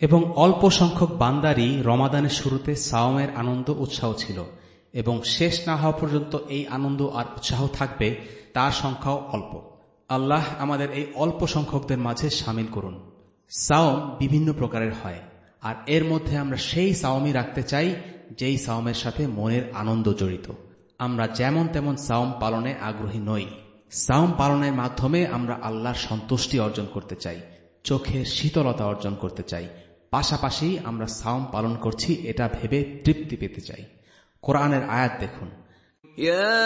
এবং অল্প সংখ্যক বান্দারই রমাদানের শুরুতে সাওমের আনন্দ উৎসাহ ছিল, এবং শেষ না হওয়া পর্যন্ত এই আনন্দ আর উৎসাহ থাকবে, তার সংখ্যাও অল্প। আল্লাহ আমাদের এই অল্প সংখ্যকদের মাঝে সামিল করুন। সাওম বিভিন্ন প্রকারের হয়, আর এর মধ্যে আমরা সেই সাওমই রাখতে চাই, যেই সাওমের সাথে মনের আনন্দ জড়িত। আমরা যেমন তেমন সাওম পালনে আগ্রহী নই। সাওম পালনের মাধ্যমে আমরা আল্লাহর সন্তুষ্টি অর্জন করতে চাই চোখের শীতলতা অর্জন করতে চাই পাশাপাশি আমরা সাওম পালন করছি এটা ভেবে তৃপ্তি পেতে চাই কোরআনের আয়াত দেখুন يا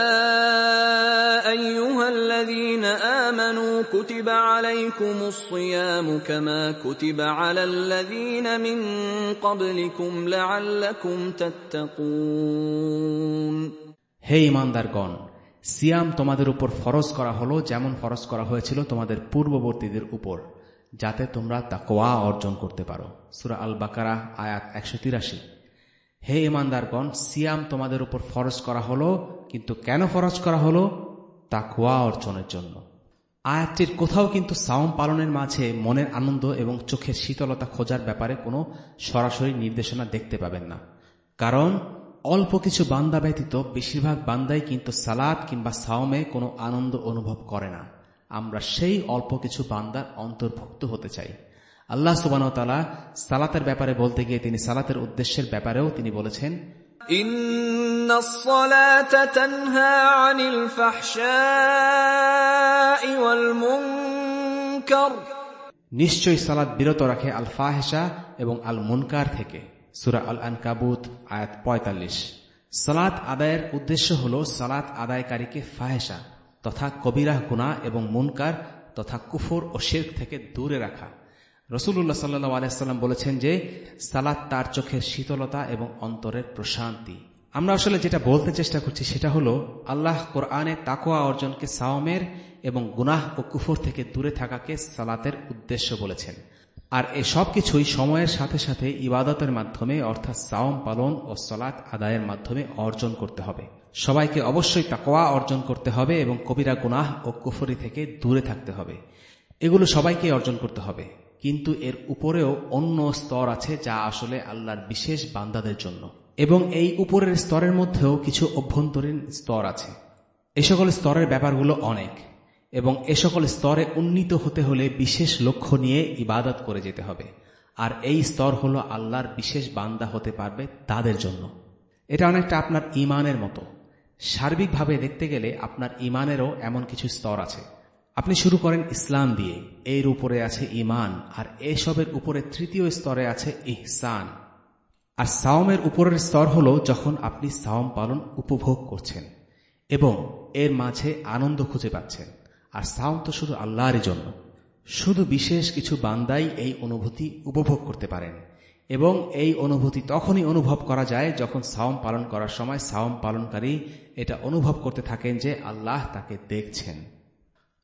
ايها الذين امنوا كتب عليكم الصيام كما كتب على الذين من قبلكم لعلكم تتقون হে ইমানদারগণ সিয়াম তোমাদের উপর ফরজ করা হলো যেমন ফরজ করা হয়েছিল তোমাদের পূর্ববর্তীদের উপর যাতে তোমরা তাকোয়া অর্জন করতে পারো। সুরা আল বাকারা আয়াত একশো তিরাশি। হে ইমানদারগণ সিয়াম তোমাদের উপর ফরজ করা হলো, কিন্তু কেন ফরজ করা হলো? তাকোয়া অর্জনের জন্য। আয়াতটির কোথাও কিন্তু সাওম পালনের মাঝে মনের আনন্দ এবং চোখের শীতলতা খোঁজার ব্যাপারে কোনো সরাসরি নির্দেশনা দেখতে পাবেন না। কারণ, অল্প কিছু বান্দা ব্যতীত বেশিরভাগ বান্দাই কিন্তু সালাদ কিংবা সাওমে কোনো আনন্দ অনুভব করে না। আমরা সেই অল্প কিছু বান্দার অন্তর্ভুক্ত হতে চাই। আল্লাহ সুবানতালা সালাতের ব্যাপারে বলতে গিয়ে তিনি সালাতের উদ্দেশ্যের ব্যাপারেও তিনি বলেছেন নিশ্চয়ই সালাদ বিরত রাখে আল ফাহেসা এবং আল মুনকার থেকে। সুরা আল আন কাবুত আয়াত পঁয়তাল্লিশ। সালাত আদায়ের উদ্দেশ্য হল সালাত আদায়কারীকে ফাহেসা তথা কবিরাহ গুণা এবং মুনকার তথা কুফর ও শেখ থেকে দূরে রাখা। রসুল্লাহ সাল্লু আলাইসাল্লাম বলেছেন যে সালাত তার চোখের শীতলতা এবং অন্তরের প্রশান্তি। আমরা আসলে যেটা বলতে চেষ্টা করছি সেটা হলো, আল্লাহ কোরআনে তাকোয়া অর্জনকে সাওমের এবং গুনাহ ও কুফর থেকে দূরে থাকাকে সালাতের উদ্দেশ্য বলেছেন। আর এ সব কিছুই সময়ের সাথে সাথে ইবাদতের মাধ্যমে, অর্থাৎ সাওম পালন ও সলাৎ আদায়ের মাধ্যমে অর্জন করতে হবে। সবাইকে অবশ্যই তাকোয়া অর্জন করতে হবে এবং কবিরা গুনাহ ও কুফরি থেকে দূরে থাকতে হবে। এগুলো সবাইকে অর্জন করতে হবে। কিন্তু এর উপরেও অন্য স্তর আছে যা আসলে আল্লাহর বিশেষ বান্দাদের জন্য। এবং এই উপরের স্তরের মধ্যেও কিছু অভ্যন্তরীণ স্তর আছে। এ সকল স্তরের ব্যাপারগুলো অনেক। এবং এ সকল স্তরে উন্নীত হতে হলে বিশেষ লক্ষ্য নিয়ে ইবাদত করে যেতে হবে। আর এই স্তর হল আল্লাহর বিশেষ বান্দা হতে পারবে তাদের জন্য। এটা অনেকটা আপনার ইমানের মতো। সার্বিকভাবে দেখতে গেলে আপনার ইমানেরও এমন কিছু স্তর আছে। আপনি শুরু করেন ইসলাম দিয়ে। এর উপরে আছে ইমান আর এসবের উপরে তৃতীয় স্তরে আছে ইহসান। আর সাওমের উপরের স্তর হল যখন আপনি সাওম পালন উপভোগ করছেন, এবং এর মাঝে আনন্দ খুঁজে পাচ্ছেন। আর সাওম তো শুধু আল্লাহরই জন্য। শুধু বিশেষ কিছু বান্দাই এই অনুভূতি উপভোগ করতে পারেন। এবং এই অনুভূতি তখনই অনুভব করা যায় যখন সাওম পালন করার সময় সাওম পালনকারী এটা অনুভব করতে থাকেন যে আল্লাহ তাকে দেখছেন।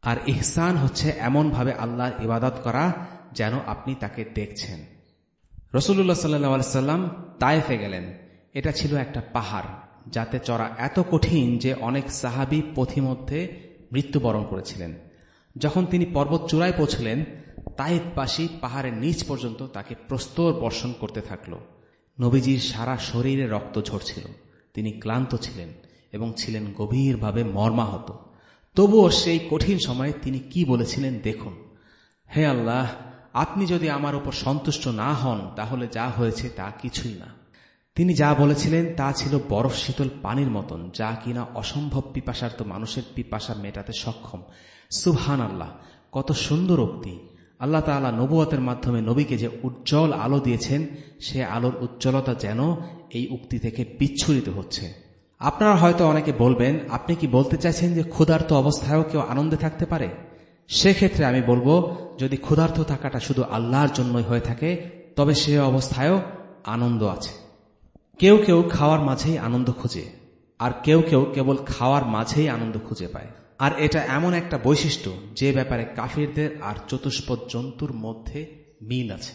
আর ইহসান হচ্ছে এমনভাবে আল্লাহর ইবাদত করা যেন আপনি তাকে দেখছেন। রসুল্লাহ সাল্লাহ সাল্লাম তায়েফে গেলেন। এটা ছিল একটা পাহাড় যাতে চড়া এত কঠিন যে অনেক সাহাবি পথিমধ্যে মৃত্যুবরণ করেছিলেন। যখন তিনি পর্বত চূড়ায় পৌঁছলেন তাইফবাসী পাহাড়ের নিচ পর্যন্ত তাকে প্রস্তর বর্ষণ করতে থাকল। নবীজির সারা শরীরে রক্ত ঝরছিল। তিনি ক্লান্ত ছিলেন এবং ছিলেন গভীরভাবে মর্মাহত। তবুও সেই কঠিন সময়ে তিনি কি বলেছিলেন দেখুন। হে আল্লাহ, আপনি যদি আমার উপর সন্তুষ্ট না হন, তাহলে যা হয়েছে তা কিছুই না। তিনি যা বলেছিলেন তা ছিল বরফ শীতল পানির মতন, যা কিনা অসম্ভব পিপাসার্থ মানুষের পিপাসা মেটাতে সক্ষম। সুবহান আল্লাহ কত সুন্দর উক্তি। আল্লাহ তালা নবুয়তের মাধ্যমে নবীকে যে উজ্জ্বল আলো দিয়েছেন, সে আলোর উজ্জ্বলতা যেন এই উক্তি থেকে বিচ্ছুরিত হচ্ছে। আপনারা হয়তো অনেকে বলবেন, আপনি কি বলতে চাইছেন যে ক্ষুধার্ত অবস্থায়ও কেউ আনন্দে থাকতে পারে? সেক্ষেত্রে আমি বলব, যদি ক্ষুধার্ত থাকাটা শুধু আল্লাহর জন্যই হয়ে থাকে, তবে সে অবস্থায়ও আনন্দ আছে। কেউ কেউ খাওয়ার মাঝেই আনন্দ খুঁজে, আর কেউ কেউ কেবল খাওয়ার মাঝেই আনন্দ খুঁজে পায়। আর এটা এমন একটা বৈশিষ্ট্য যে ব্যাপারে কাফিরদের আর চতুষ্পদ জন্তুর মধ্যে মিল আছে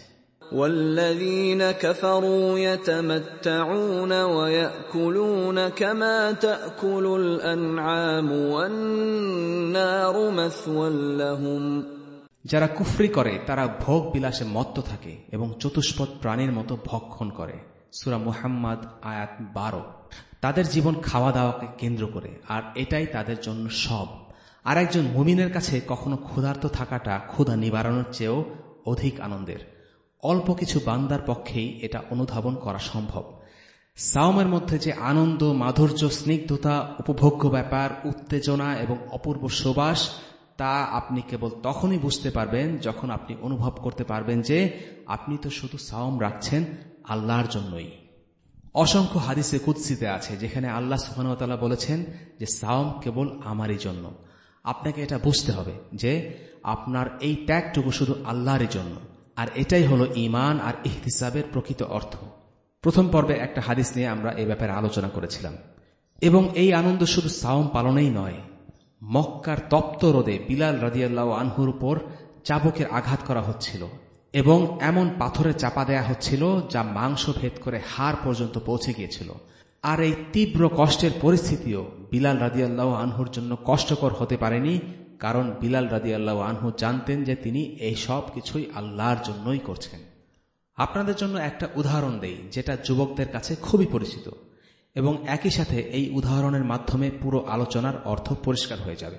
والذين كفروا يتمتعون ويأكلون كما تأكل الأنعام والنار مثوى لهم যারা কুফরি করে তারা ভোগ বিলাসে মত্ত থাকে এবং চতুষ্পদ প্রাণীর মতো ভক্ষণ করে সুরা মুহাম্মদ আয়াত বারো তাদের জীবন খাওয়া দাওয়াকে কেন্দ্র করে, আর এটাই তাদের জন্য সব। আর একজন মুমিনের কাছে কখনো ক্ষুধার্ত থাকাটা ক্ষুধা নিবারণের চেয়েও অধিক আনন্দের। অল্প কিছু বান্দার পক্ষেই এটা অনুধাবন করা সম্ভব। সাওমের মধ্যে যে আনন্দ, মাধুর্য, স্নিগ্ধতা, উপভোগ্য ব্যাপার, উত্তেজনা এবং অপূর্ব সুবাস, তা আপনি কেবল তখনই বুঝতে পারবেন যখন আপনি অনুভব করতে পারবেন যে আপনি তো শুধু সাওম রাখছেন আল্লাহর জন্যই। অসংখ্য হাদিসে কুৎসিতে আছে, যেখানে আল্লাহ সুহানতাল্লাহ বলেছেন যে, সাওম কেবল আমারই জন্য। আপনাকে এটা বুঝতে হবে যে, আপনার এই ত্যাগটুকু শুধু আল্লাহরই জন্য। আর এটাই হলো ইমান আর ইহতিসাবের প্রকৃত অর্থ। প্রথম পর্বে একটা হাদিস নিয়ে আমরা এই ব্যাপারে আলোচনা করেছিলাম। এবং এই আনন্দ শুধু সাওম পালনেই নয়, মক্কার তপ্ত রোদে বিলাল রাদিয়াল্লাহ আনহুর উপর চাবকের আঘাত করা হচ্ছিল। এবং এমন পাথরে চাপা দেয়া হচ্ছিল যা মাংস ভেদ করে হাড় পর্যন্ত পৌঁছে গিয়েছিল। আর এই তীব্র কষ্টের পরিস্থিতিও বিলাল রাদিয়াল্লাহ আনহুর জন্য কষ্টকর হতে পারেনি, কারণ বিলাল রাদিয়াল্লাহ আনহু জানতেন যে তিনি এই সব কিছুই আল্লাহর জন্যই করছেন। আপনাদের জন্য একটা উদাহরণ দেই, যেটা যুবকদের কাছে খুবই পরিচিত, এবং একই সাথে এই উদাহরণের মাধ্যমে পুরো আলোচনার অর্থ পরিষ্কার হয়ে যাবে।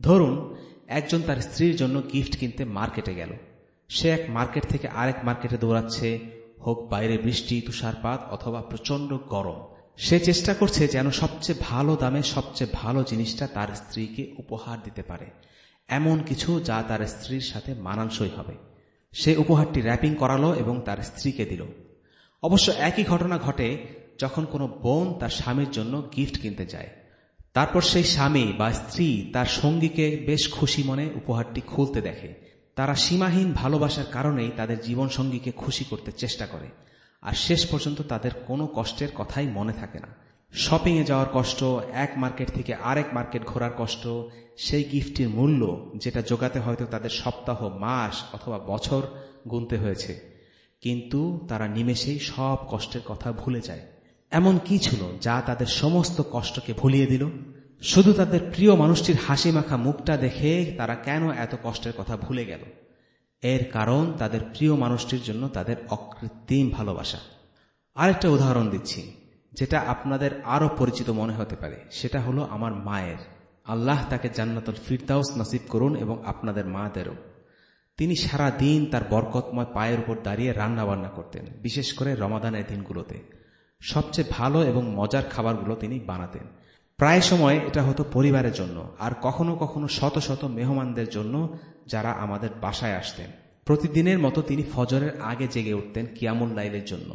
ধরুন, একজন তার স্ত্রীর জন্য গিফট কিনতে মার্কেটে গেল। সে এক মার্কেট থেকে আরেক মার্কেটে দৌড়াচ্ছে। হোক বাইরে বৃষ্টি, তুষারপাত অথবা প্রচণ্ড গরম। সে চেষ্টা করছে যেন সবচেয়ে ভালো দামে সবচেয়ে ভালো জিনিসটা তার স্ত্রীকে উপহার দিতে পারে। এমন কিছু যা তার স্ত্রীর সাথে মানানসই হবে। সে উপহারটি র্যাপিং করালো এবং তার স্ত্রীকে দিল। অবশ্য একই ঘটনা ঘটে যখন কোনো বোন তার স্বামীর জন্য গিফট কিনতে যায়। তারপর সেই স্বামী বা স্ত্রী তার সঙ্গীকে বেশ খুশি মনে উপহারটি খুলতে দেখে। তারা সীমাহীন ভালোবাসার কারণেই তাদের জীবনসঙ্গীকে খুশি করতে চেষ্টা করে। আর শেষ পর্যন্ত তাদের কোনো কষ্টের কথাই মনে থাকে না। শপিংয়ে যাওয়ার কষ্ট, এক মার্কেট থেকে আরেক মার্কেট ঘোরার কষ্ট, সেই গিফটটির মূল্য যেটা জোগাতে হয়তো তাদের সপ্তাহ, মাস অথবা বছর গুনতে হয়েছে। কিন্তু তারা নিমেষেই সব কষ্টের কথা ভুলে যায়। এমন কি ছিল যা তাদের সমস্ত কষ্টকে ভুলিয়ে দিল? শুধু তাদের প্রিয় মানুষটির হাসি মাখা মুখটা দেখে তারা কেন এত কষ্টের কথা ভুলে গেল? এর কারণ তাদের প্রিয় মানুষটির জন্য তাদের অকৃত্রিম ভালোবাসা। আরেকটা উদাহরণ দিচ্ছি, যেটা আপনাদের আরও পরিচিত মনে হতে পারে। সেটা হলো আমার মায়ের। আল্লাহ তাকে জান্নাতুল ফিরদাউস নসিব করুন এবং আপনাদের মাদেরও। তিনি সারা দিন তার বরকতময় পায়ের উপর দাঁড়িয়ে রান্না বান্না করতেন, বিশেষ করে রমাদানের দিনগুলোতে। সবচেয়ে ভালো এবং মজার খাবারগুলো তিনি বানাতেন। প্রায় সময় এটা হতো পরিবারের জন্য, আর কখনো কখনো শত শত মেহমানদের জন্য যারা আমাদের বাসায় আসতেন। প্রতিদিনের মতো তিনি ফজরের আগে জেগে উঠতেন কিয়ামুল লাইলের জন্য।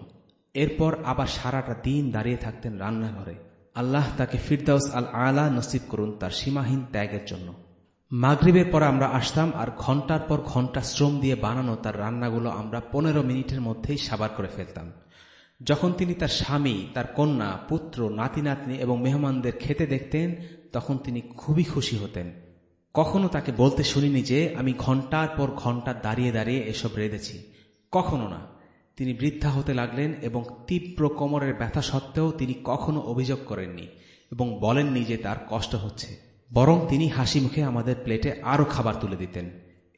এরপর আবার সারাটা দিন দাঁড়িয়ে থাকতেন রান্নাঘরে। আল্লাহ তাকে ফিরদাউস আল আলা নসিব করুন তার সীমাহীন ত্যাগের জন্য। মাগরীবের পর আমরা আসতাম, আর ঘণ্টার পর ঘণ্টা শ্রম দিয়ে বানানো তার রান্নাগুলো আমরা পনেরো মিনিটের মধ্যেই সাবার করে ফেলতাম। যখন তিনি তার স্বামী, তার কন্যা, পুত্র, নাতি নাতনি এবং মেহমানদের খেতে দেখতেন, তখন তিনি খুবই খুশি হতেন। কখনো তাকে বলতে শুনিনি যে, আমি ঘণ্টার পর ঘণ্টা দাঁড়িয়ে দাঁড়িয়ে এসব রেঁধেছি। কখনো না। তিনি বৃদ্ধা হতে লাগলেন এবং তীব্র কোমরের ব্যথা সত্ত্বেও তিনি কখনো অভিযোগ করেননি এবং বলেননি যে তার কষ্ট হচ্ছে। বরং তিনি হাসি মুখে আমাদের প্লেটে আরও খাবার তুলে দিতেন।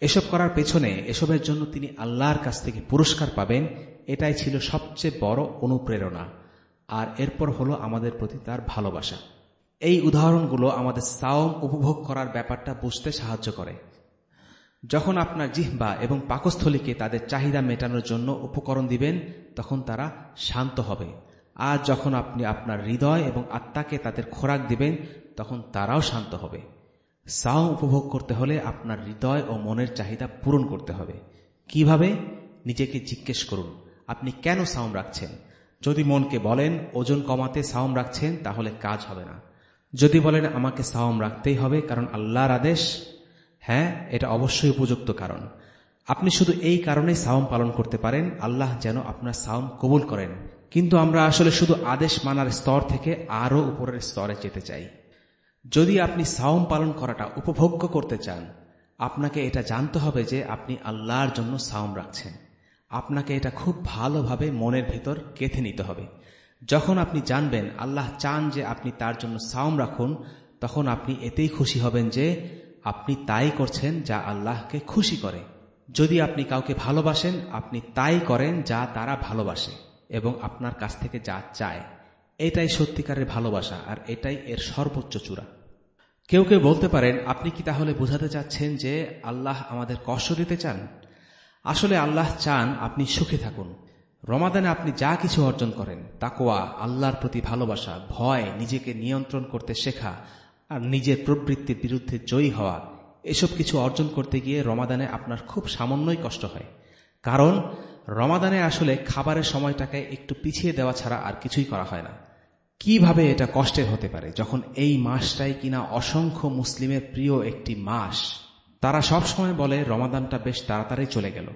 এসব করার পেছনে, এসবের জন্য তিনি আল্লাহর কাছ থেকে পুরস্কার পাবেন এটাই ছিল সবচেয়ে বড় অনুপ্রেরণা। আর এরপর হলো আমাদের প্রতি তার ভালোবাসা। এই উদাহরণগুলো আমাদের সাওম উপভোগ করার ব্যাপারটা বুঝতে সাহায্য করে। যখন আপনার জিহ্বা এবং পাকস্থলীকে তাদের চাহিদা মেটানোর জন্য উপকরণ দিবেন, তখন তারা শান্ত হবে। আর যখন আপনি আপনার হৃদয় এবং আত্মাকে তাদের খোরাক দিবেন, তখন তারাও শান্ত হবে। সাও উপভোগ করতে হলে আপনার হৃদয় ও মনের চাহিদা পূরণ করতে হবে। কীভাবে? নিজেকে জিজ্ঞেস করুন। আপনি কেন সাউম রাখছেন? যদি মনকে বলেন, ওজন কমাতে সাওম রাখছেন, তাহলে কাজ হবে না। যদি বলেন, আমাকে সাওম রাখতেই হবে, কারণ আল্লাহর আদেশ হ্যাঁ এটা অবশ্যই উপযুক্ত কারণ। আপনি শুধু এই কারণেই সাওম পালন করতে পারেন, আল্লাহ যেন আপনার সাওম কবুল করেন। কিন্তু আমরা আসলে শুধু আদেশ মানার স্তর থেকে আরও উপরের স্তরে যেতে চাই। যদি আপনি সাওম পালন করাটা উপভোগ্য করতে চান, আপনাকে এটা জানতে হবে যে আপনি আল্লাহর জন্য সাওম রাখছেন। আপনাকে এটা খুব ভালোভাবে মনের ভেতর গেঁথে নিতে হবে। যখন আপনি জানবেন আল্লাহ চান যে আপনি তার জন্য সাওম রাখুন, তখন আপনি এতেই খুশি হবেন যে আপনি তাই করছেন যা আল্লাহকে খুশি করে। যদি আপনি কাউকে ভালোবাসেন, আপনি তাই করেন যা তারা ভালোবাসে এবং আপনার কাছ থেকে যা চায়। এটাই সত্যিকারের ভালোবাসা আর এটাই এর সর্বোচ্চ চূড়া। কেউ কেউ বলতে পারেন, আপনি কি তাহলে বোঝাতে চাচ্ছেন যে আল্লাহ আমাদের কষ্ট দিতে চান? আসলে আল্লাহ চান আপনি সুখে থাকুন। রমাদানে আপনি যা কিছু অর্জন করেন তাকোয়া আল্লাহর প্রতি ভালোবাসা, ভয়, নিজেকে নিয়ন্ত্রণ করতে শেখা আর নিজের প্রবৃত্তির বিরুদ্ধে জয়ী হওয়া, এসব কিছু অর্জন করতে গিয়ে রমাদানে আপনার খুব সামান্যই কষ্ট হয়। কারণ, রমাদানে আসলে খাবারের সময়টাকে একটু পিছিয়ে দেওয়া ছাড়া আর কিছুই করা হয় না। কীভাবে এটা কষ্টের হতে পারে যখন এই মাসটাই কিনা অসংখ্য মুসলিমের প্রিয় একটি মাস? তারা সব সময় বলে, রমাদানটা বেশ তাড়াতাড়ি চলে গেল।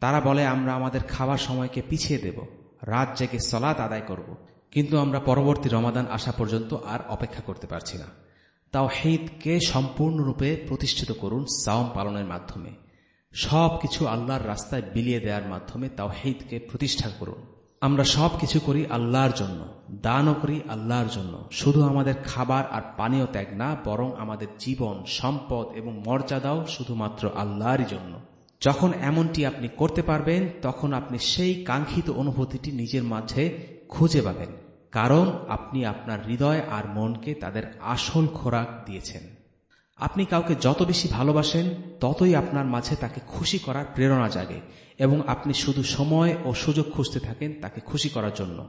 তারা বলে, আমরা আমাদের খাবার সময়কে পিছিয়ে দেব, রাত জেগে সলাৎ আদায় করব। কিন্তু আমরা পরবর্তী রমাদান আসা পর্যন্ত আর অপেক্ষা করতে পারছি না। তাও হেদকে সম্পূর্ণরূপে প্রতিষ্ঠিত করুন সাওম পালনের মাধ্যমে। সব কিছু আল্লাহর রাস্তায় বিলিয়ে দেওয়ার মাধ্যমে তাও হেদকে প্রতিষ্ঠা করুন। আমরা সব কিছু করি আল্লাহর জন্য, দানও করি আল্লাহর জন্য। শুধু আমাদের খাবার আর পানীয় ত্যাগ না, বরং আমাদের জীবন, সম্পদ এবং মর্যাদাও শুধুমাত্র আল্লাহরই জন্য। যখন এমনটি আপনি করতে পারবেন, তখন আপনি সেই কাঙ্ক্ষিত অনুভূতিটি নিজের মাঝে খুঁজে পাবেন। কারণ আপনি আপনার হৃদয় আর মনকে তাদের আসল খোরাক দিয়েছেন। আপনি কাউকে যত বেশি ভালোবাসেন, ততই আপনার মাঝে তাকে খুশি করার প্রেরণা জাগে এবং আপনি শুধু সময় ও সুযোগ খুঁজতে থাকেন তাকে খুশি করার জন্য।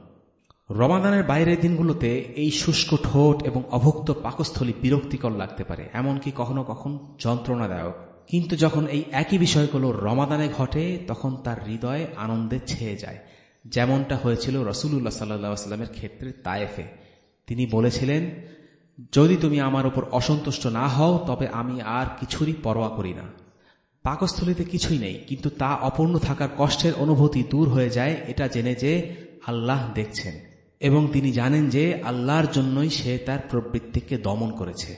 রমাদানের বাইরের দিনগুলোতে এই শুষ্ক ঠোঁট এবং অভুক্ত পাকস্থলী বিরক্তিকর লাগতে পারে, এমনকি কখনো কখন যন্ত্রণাদায়ক। কিন্তু যখন এই একই বিষয়গুলো রমাদানে ঘটে, তখন তার হৃদয়ে আনন্দে ছেয়ে যায়। যেমনটা হয়েছিল রসুল্লাহ সাল্লা সাল্লামের ক্ষেত্রে তায়েফে। তিনি বলেছিলেন যদি তুমি আমার উপর অসন্তুষ্ট না হও, তবে আমি আর কিছুরই পরোয়া করি না। পাকস্থলিতে কিছুই নেই, কিন্তু তা অপূর্ণ থাকার কষ্টের অনুভূতি দূর হয়ে যায়, এটা জেনে যে আল্লাহ দেখছেন। এবং তিনি জানেন যে আল্লাহর জন্যই সে তার প্রবৃত্তিকে দমন করেছে।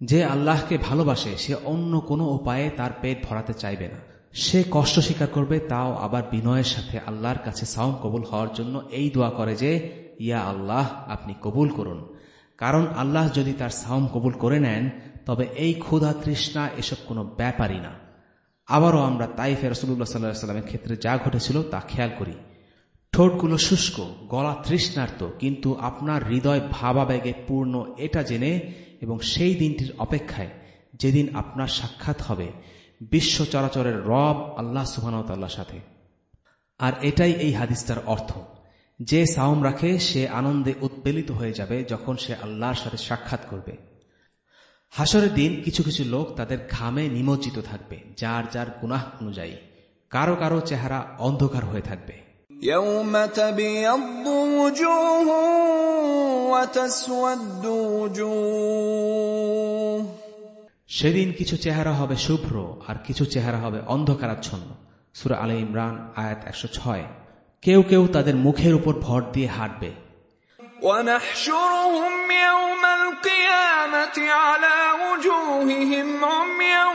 যে আল্লাহকে ভালোবাসে, সে অন্য কোনো উপায়ে তার পেট ভরাতে চাইবে না। সে কষ্ট স্বীকার করবে, তাও আবার বিনয়ের সাথে আল্লাহর কাছে সাউম কবুল হওয়ার জন্য এই দোয়া করে যে, ইয়া আল্লাহ, আপনি কবুল করুন। কারণ আল্লাহ যদি তার সাউম কবুল করে নেন, তবে এই ক্ষুধা তৃষ্ণা এসব কোনো ব্যাপারই না। আবারও আমরা তাইফে রসুল্লাহ সাল্লাহ সাল্লামের ক্ষেত্রে যা ঘটেছিল তা খেয়াল করি। ঠোঁটগুলো শুষ্ক, গলা তৃষ্ণার্ত, কিন্তু আপনার হৃদয় ভাবাবেগে পূর্ণ এটা জেনে এবং সেই দিনটির অপেক্ষায় যেদিন আপনার সাক্ষাৎ হবে, বিশ্ব চরাচরের রব আল্লাহ সুবাহতাল্লার সাথে। আর এটাই এই হাদিসটার অর্থ। যে সাওম রাখে সে আনন্দে উৎপেলিত হয়ে যাবে যখন সে আল্লাহর সাথে সাক্ষাৎ করবে। হাসরের দিন কিছু কিছু লোক তাদের ঘামে নিমজ্জিত থাকবে যার যার গুনাহ অনুযায়ী। কারও কারও চেহারা অন্ধকার হয়ে থাকবে। সেদিন কিছু চেহারা হবে শুভ্র আর কিছু চেহারা হবে অন্ধকারাচ্ছন্ন। সুরা আলী ইমরান আয়াত একশো ছয়। কেউ কেউ তাদের মুখের উপর ভর দিয়ে হাঁটবে ونحشرهم يوم القيامة على وجوههم عميا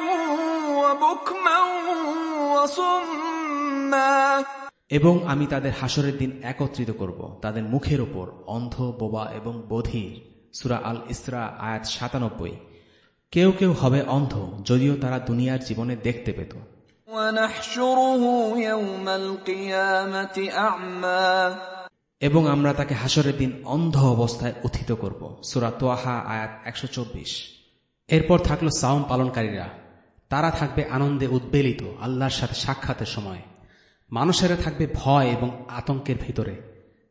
وبكما وصما এবং আমি তাদের হাসরের দিন একত্রিত করব তাদের মুখের ওপর অন্ধ বোবা এবং বধির সুরা আল ইসরা আয়াত সাতানব্বই কেউ কেউ হবে অন্ধ যদিও তারা দুনিয়ার জীবনে দেখতে পেত এবং আমরা তাকে হাসরের দিন অন্ধ অবস্থায় উত্থিত করব। সুরা তোয়াহা, আয়াত একশো চব্বিশ। এরপর থাকল সাওম পালনকারীরা। তারা থাকবে আনন্দে উদ্বেলিত, আল্লাহর সাথে সাক্ষাতের সময়। মানুষেরা থাকবে ভয় এবং আতঙ্কের ভিতরে।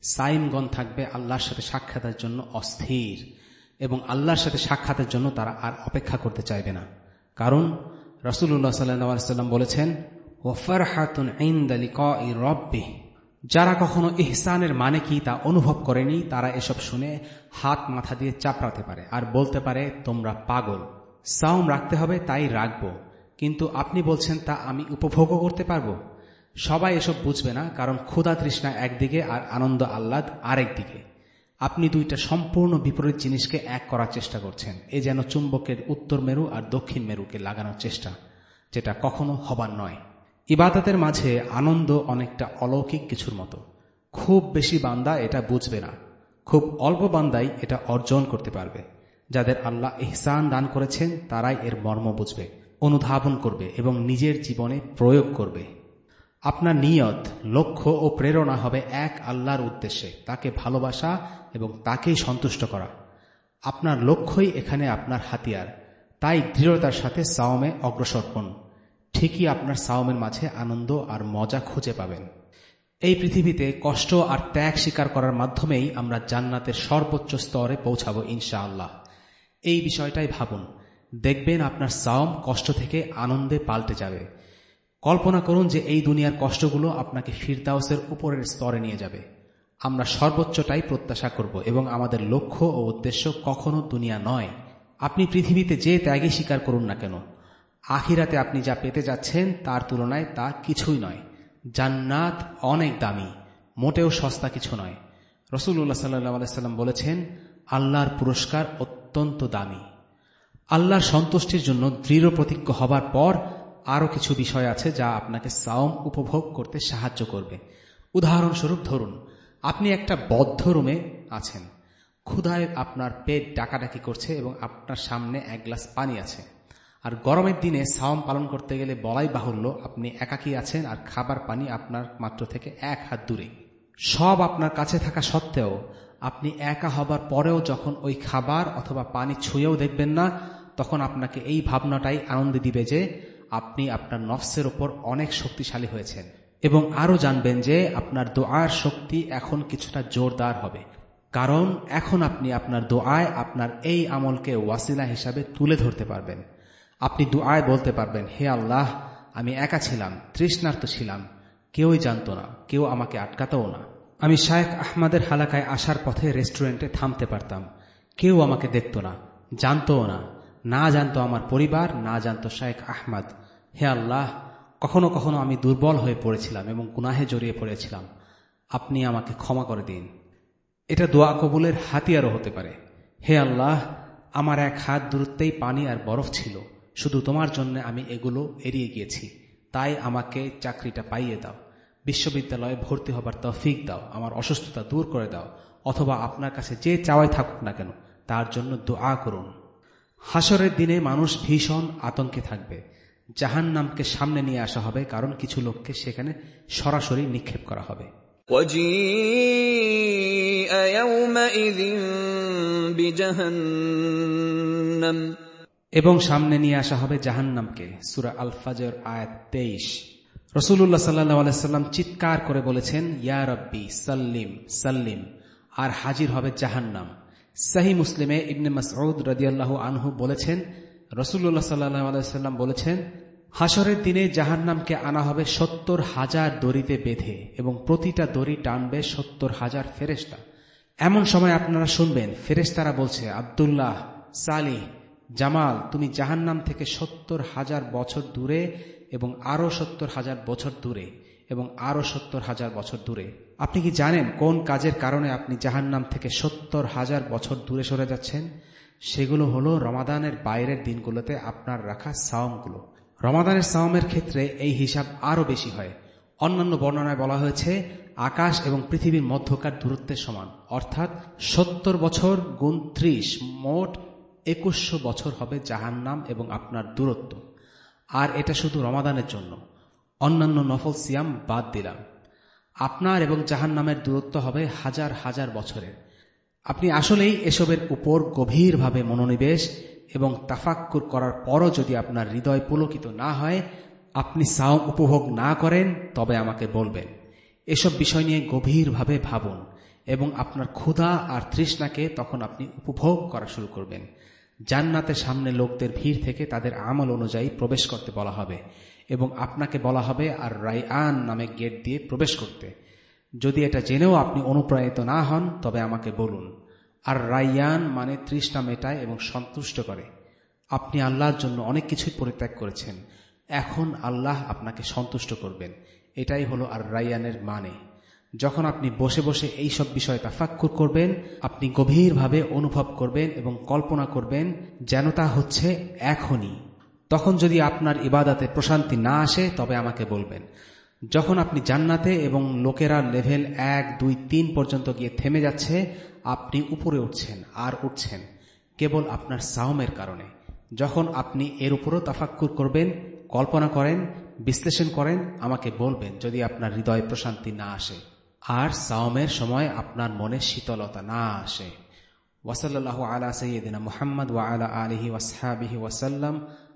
সাইমগণ থাকবে আল্লাহর সাথে সাক্ষাতের জন্য অস্থির এবং আল্লাহর সাথে সাক্ষাতের জন্য তারা আর অপেক্ষা করতে চাইবে না। কারণ রসুল্লাহ সাল্লাম বলেছেন ওফার হাতুন যারা কখনো ইহসানের মানে কি তা অনুভব করেনি, তারা এসব শুনে হাত মাথা দিয়ে চাপড়াতে পারে আর বলতে পারে, তোমরা পাগল। সাউম রাখতে হবে, তাই রাখব। কিন্তু আপনি বলছেন, তা আমি উপভোগও করতে পারব? সবাই এসব বুঝবে না, কারণ ক্ষুধা তৃষ্ণা একদিকে আর আনন্দ আহ্লাদ আরেক দিকে আপনি দুইটা সম্পূর্ণ বিপরীত জিনিসকে এক করার চেষ্টা করছেন। এ যেন চুম্বকের উত্তর মেরু আর দক্ষিণ মেরুকে লাগানোর চেষ্টা, যেটা কখনো হবার নয়। ইবাদতের মাঝে আনন্দ অনেকটা অলৌকিক কিছুর মতো। খুব বেশি বান্দা এটা বুঝবে না। খুব অল্প বান্দাই এটা অর্জন করতে পারবে। যাদের আল্লাহ ইহসান দান করেছেন, তারাই এর মর্ম বুঝবে, অনুধাবন করবে এবং নিজের জীবনে প্রয়োগ করবে। আপনার নিয়ত, লক্ষ্য ও প্রেরণা হবে এক আল্লাহর উদ্দেশ্যে। তাকে ভালোবাসা এবং তাকেই সন্তুষ্ট করা। আপনার লক্ষ্যই এখানে আপনার হাতিয়ার। তাই দৃঢ়তার সাথে সাওমে অগ্রসর হন। ঠিকই আপনার সাওমের মাঝে আনন্দ আর মজা খুঁজে পাবেন। এই পৃথিবীতে কষ্ট আর ত্যাগ স্বীকার করার মাধ্যমেই আমরা জান্নাতের সর্বোচ্চ স্তরে পৌঁছাব ইনশাআল্লাহ। এই বিষয়টাই ভাবুন। দেখবেন আপনার সাওম কষ্ট থেকে আনন্দে পাল্টে যাবে। কল্পনা করুন যে এই দুনিয়ার কষ্টগুলো আপনাকে ফিরদাউসের উপরের স্তরে নিয়ে যাবে। আমরা সর্বোচ্চটাই প্রত্যাশা করব এবং আমাদের লক্ষ্য ও উদ্দেশ্য কখনো দুনিয়া নয়। আপনি পৃথিবীতে যে ত্যাগই স্বীকার করুন না কেন। আখিরাতে আপনি যা পেতে যাচ্ছেন তার তুলনায় তা কিছুই নয়। জান্নাত অনেক দামি, মোটেও সস্তা কিছু নয়। রসুল্লাহ সাল্লাহ সাল্লাম বলেছেন, আল্লাহর পুরস্কার অত্যন্ত দামি। আল্লাহর সন্তুষ্টির জন্য দৃঢ় প্রতিজ্ঞ হবার পর আরও কিছু বিষয় আছে যা আপনাকে সাওম উপভোগ করতে সাহায্য করবে। উদাহরণস্বরূপ ধরুন, আপনি একটা বদ্ধ রুমে আছেন। ক্ষুধায় আপনার পেট ডাকাডাকি করছে এবং আপনার সামনে এক গ্লাস পানি আছে। আর গরমের দিনে সাওম পালন করতে গেলে বলাই বাহুল্য, আপনি একাকি আছেন আর খাবার পানি আপনার মাত্র থেকে এক হাত দূরে। সব আপনার কাছে থাকা সত্ত্বেও, আপনি একা হবার পরেও যখন ওই খাবার অথবা পানি ছুঁয়েও দেখবেন না, তখন আপনাকে এই ভাবনাটাই আনন্দ দিবে যে আপনি আপনার নফসের ওপর অনেক শক্তিশালী হয়েছেন। এবং আরও জানবেন যে আপনার দোয়ার শক্তি এখন কিছুটা জোরদার হবে। কারণ এখন আপনি আপনার দোয়ায় আপনার এই আমলকে ওয়াসিলা হিসাবে তুলে ধরতে পারবেন। আপনি দোয়ায় বলতে পারবেন, হে আল্লাহ, আমি একা ছিলাম, তৃষ্ণার্ত ছিলাম। কেউই জানত না, কেউ আমাকে আটকাতেও না। আমি শায়েখ আহমদের হালাকায় আসার পথে রেস্টুরেন্টে থামতে পারতাম। কেউ আমাকে দেখত না, জানতও না। না জানতো আমার পরিবার, না জানতো শায়েখ আহমদ। হে আল্লাহ, কখনো কখনো আমি দুর্বল হয়ে পড়েছিলাম এবং গুনাহে জড়িয়ে পড়েছিলাম। আপনি আমাকে ক্ষমা করে দিন। এটা দোয়া কবুলের হাতিয়ারও হতে পারে। হে আল্লাহ, আমার এক হাত দূরত্বেই পানি আর বরফ ছিল। শুধু তোমার জন্য আমি এগুলো এড়িয়ে গিয়েছি। তাই আমাকে চাকরিটা পাইয়ে দাও। বিশ্ববিদ্যালয়ে ভর্তি হবার তৌফিক দাও। আমার অসুস্থতা দূর করে দাও। অথবা আপনার কাছে যে চাওয়াই থাকুক না কেন, তার জন্য দোয়া করুন। হাসরের দিনে মানুষ ভীষণ আতঙ্কে থাকবে। জাহান নামকে সামনে নিয়ে আসা হবে কারণ কিছু লোককে সেখানে সরাসরি নিক্ষেপ করা হবে। এবং সামনে নিয়ে আসা হবে জাহান্নামকে। সুরা আল ফাজর আয়াত তেইশ। রসুল্লাহ সাল্লাম চিৎকার করে বলেছেন ইয়া রব্বি সাল্লিম সাল্লিম। আর হাজির হবে জাহান্নাম। সাহি মুসলিমে ইবনে মাসউদ রদিয়াল্লাহ আনহু বলেছেন রসুল্লাহ সাল্লাম বলেছেন হাসরের দিনে জাহান্নামকে আনা হবে সত্তর হাজার দড়িতে বেঁধে এবং প্রতিটা দড়ি টানবে সত্তর হাজার ফেরেস্তা এমন সময় আপনারা শুনবেন ফেরেস্তারা বলছে, আবদুল্লাহ, সালিহ, জামাল, তুমি জাহান্নাম থেকে সত্তর হাজার বছর দূরে এবং আরও সত্তর হাজার বছর দূরে এবং আরও সত্তর হাজার বছর দূরে। আপনি কি জানেন কোন কাজের কারণে আপনি জাহান্নাম থেকে সত্তর হাজার বছর দূরে সরে যাচ্ছেন? সেগুলো হলো রমাদানের বাইরের দিনগুলোতে আপনার রাখা সাওমগুলো। রমাদানের সাওমের ক্ষেত্রে এই হিসাব আরও বেশি হয়। অন্যান্য বর্ণনায় বলা হয়েছে, আকাশ এবং পৃথিবীর মধ্যকার দূরত্বের সমান। অর্থাৎ সত্তর বছর গুণ ত্রিশ, মোট একুশশো বছর হবে জাহান্নাম এবং আপনার দূরত্ব। আর এটা শুধু রমাদানের জন্য। অন্যান্য নফল সিয়াম বাদ দিলাম। আপনার এবং জাহান নামের দূরত্ব হবে হাজার হাজার বছরের। আপনি আসলেই এসবের উপর গভীরভাবে মনোনিবেশ এবং তাফাক্কুর করার পরও যদি আপনার হৃদয় পুলকিত না হয়, আপনি সাও উপভোগ না করেন, তবে আমাকে বলবেন। এসব বিষয় নিয়ে গভীরভাবে ভাবুন এবং আপনার ক্ষুধা আর তৃষ্ণাকে তখন আপনি উপভোগ করা শুরু করবেন। জান্নাতের সামনে লোকদের ভিড় থেকে তাদের আমল অনুযায়ী প্রবেশ করতে বলা হবে। এবং আপনাকে বলা হবে আর রাইআন নামে গেট দিয়ে প্রবেশ করতে। যদি এটা জেনেও আপনি অনুপ্রাণিত না হন, তবে আমাকে বলুন। আর রাইয়ান মানে তৃষ্ণা মেটায় এবং সন্তুষ্ট করে। আপনি আল্লাহর জন্য অনেক কিছুই পরিত্যাগ করেছেন। এখন আল্লাহ আপনাকে সন্তুষ্ট করবেন। এটাই হলো আর রাইয়ানের মানে। যখন আপনি বসে বসে এই সব বিষয় তাফাক্কুর করবেন, আপনি গভীরভাবে অনুভব করবেন এবং কল্পনা করবেন, যেন তা হচ্ছে এখনই। তখন যদি আপনার ইবাদাতে প্রশান্তি না আসে, তবে আমাকে বলবেন। যখন আপনি জান্নাতে এবং লোকেরা লেভেল এক, দুই, তিন পর্যন্ত গিয়ে থেমে যাচ্ছে, আপনি উপরে উঠছেন, আর উঠছেন, কেবল আপনার সাওমের কারণে। যখন আপনি এর উপরও তাফাক্কুর করবেন, কল্পনা করেন, বিশ্লেষণ করেন, আমাকে বলবেন যদি আপনার হৃদয়ে প্রশান্তি না আসে। আর সাওমের সময় আপনার মনে শীতলতা না আসে। ওয়াসাল্লাহ আলা সৈয়দিনা মুহাম্মদ ওয়া আলা আলহি ওয়াসহাবিহি ওয়াসাল্লাম